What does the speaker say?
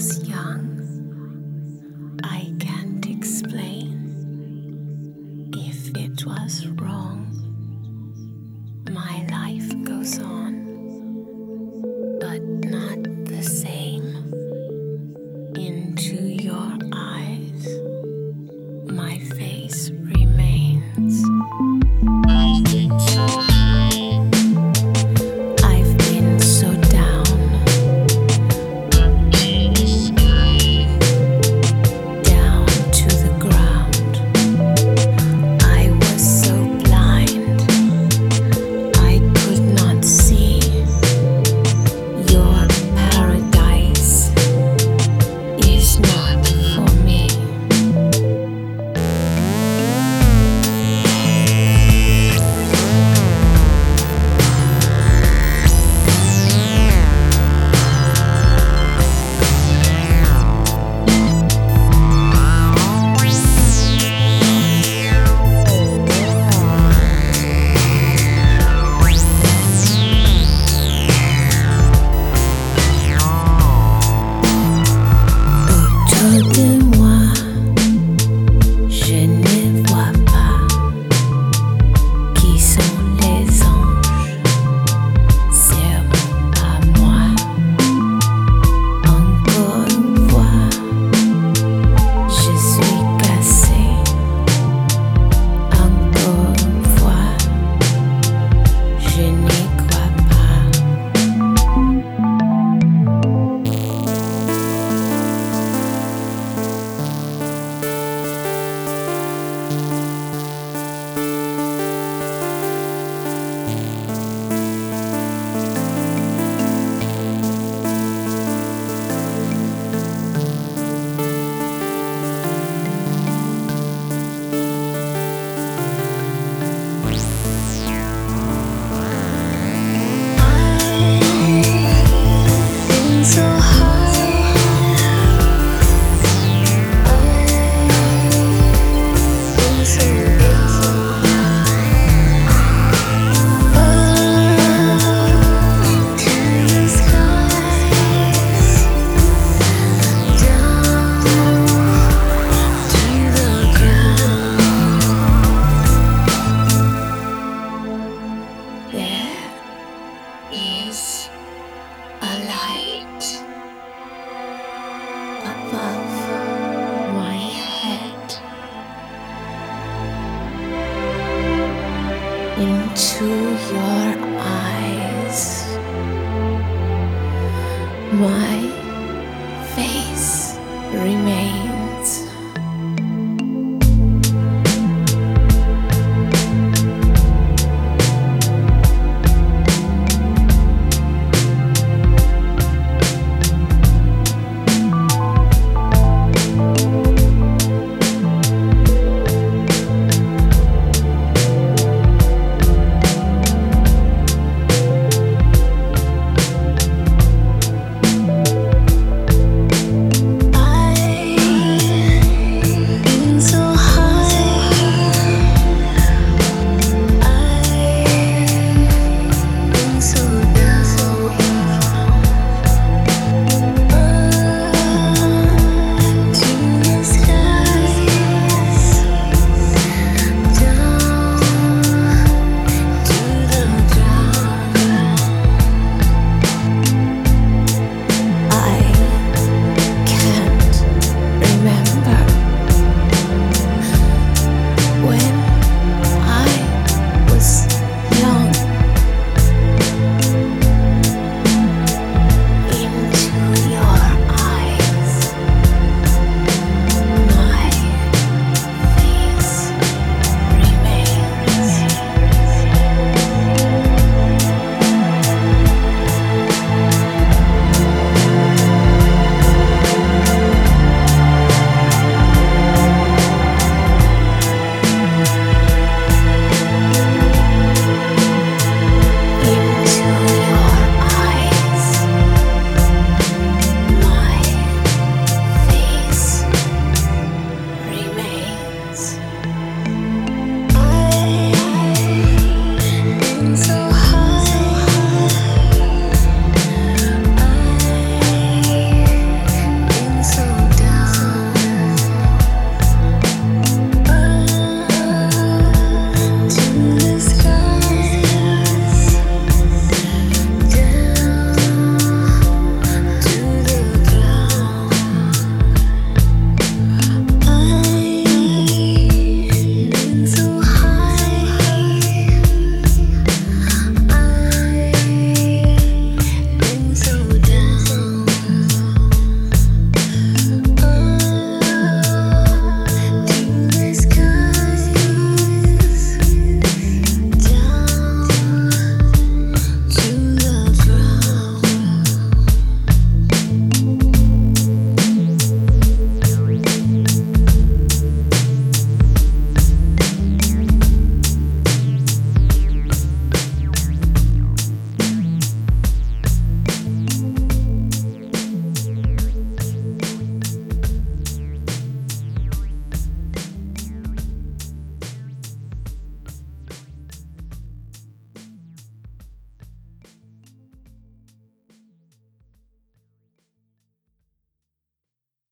was young, I can't explain if it was wrong. My life goes on, but not the same. Into your eyes, my face remains. To your eyes, my face remains.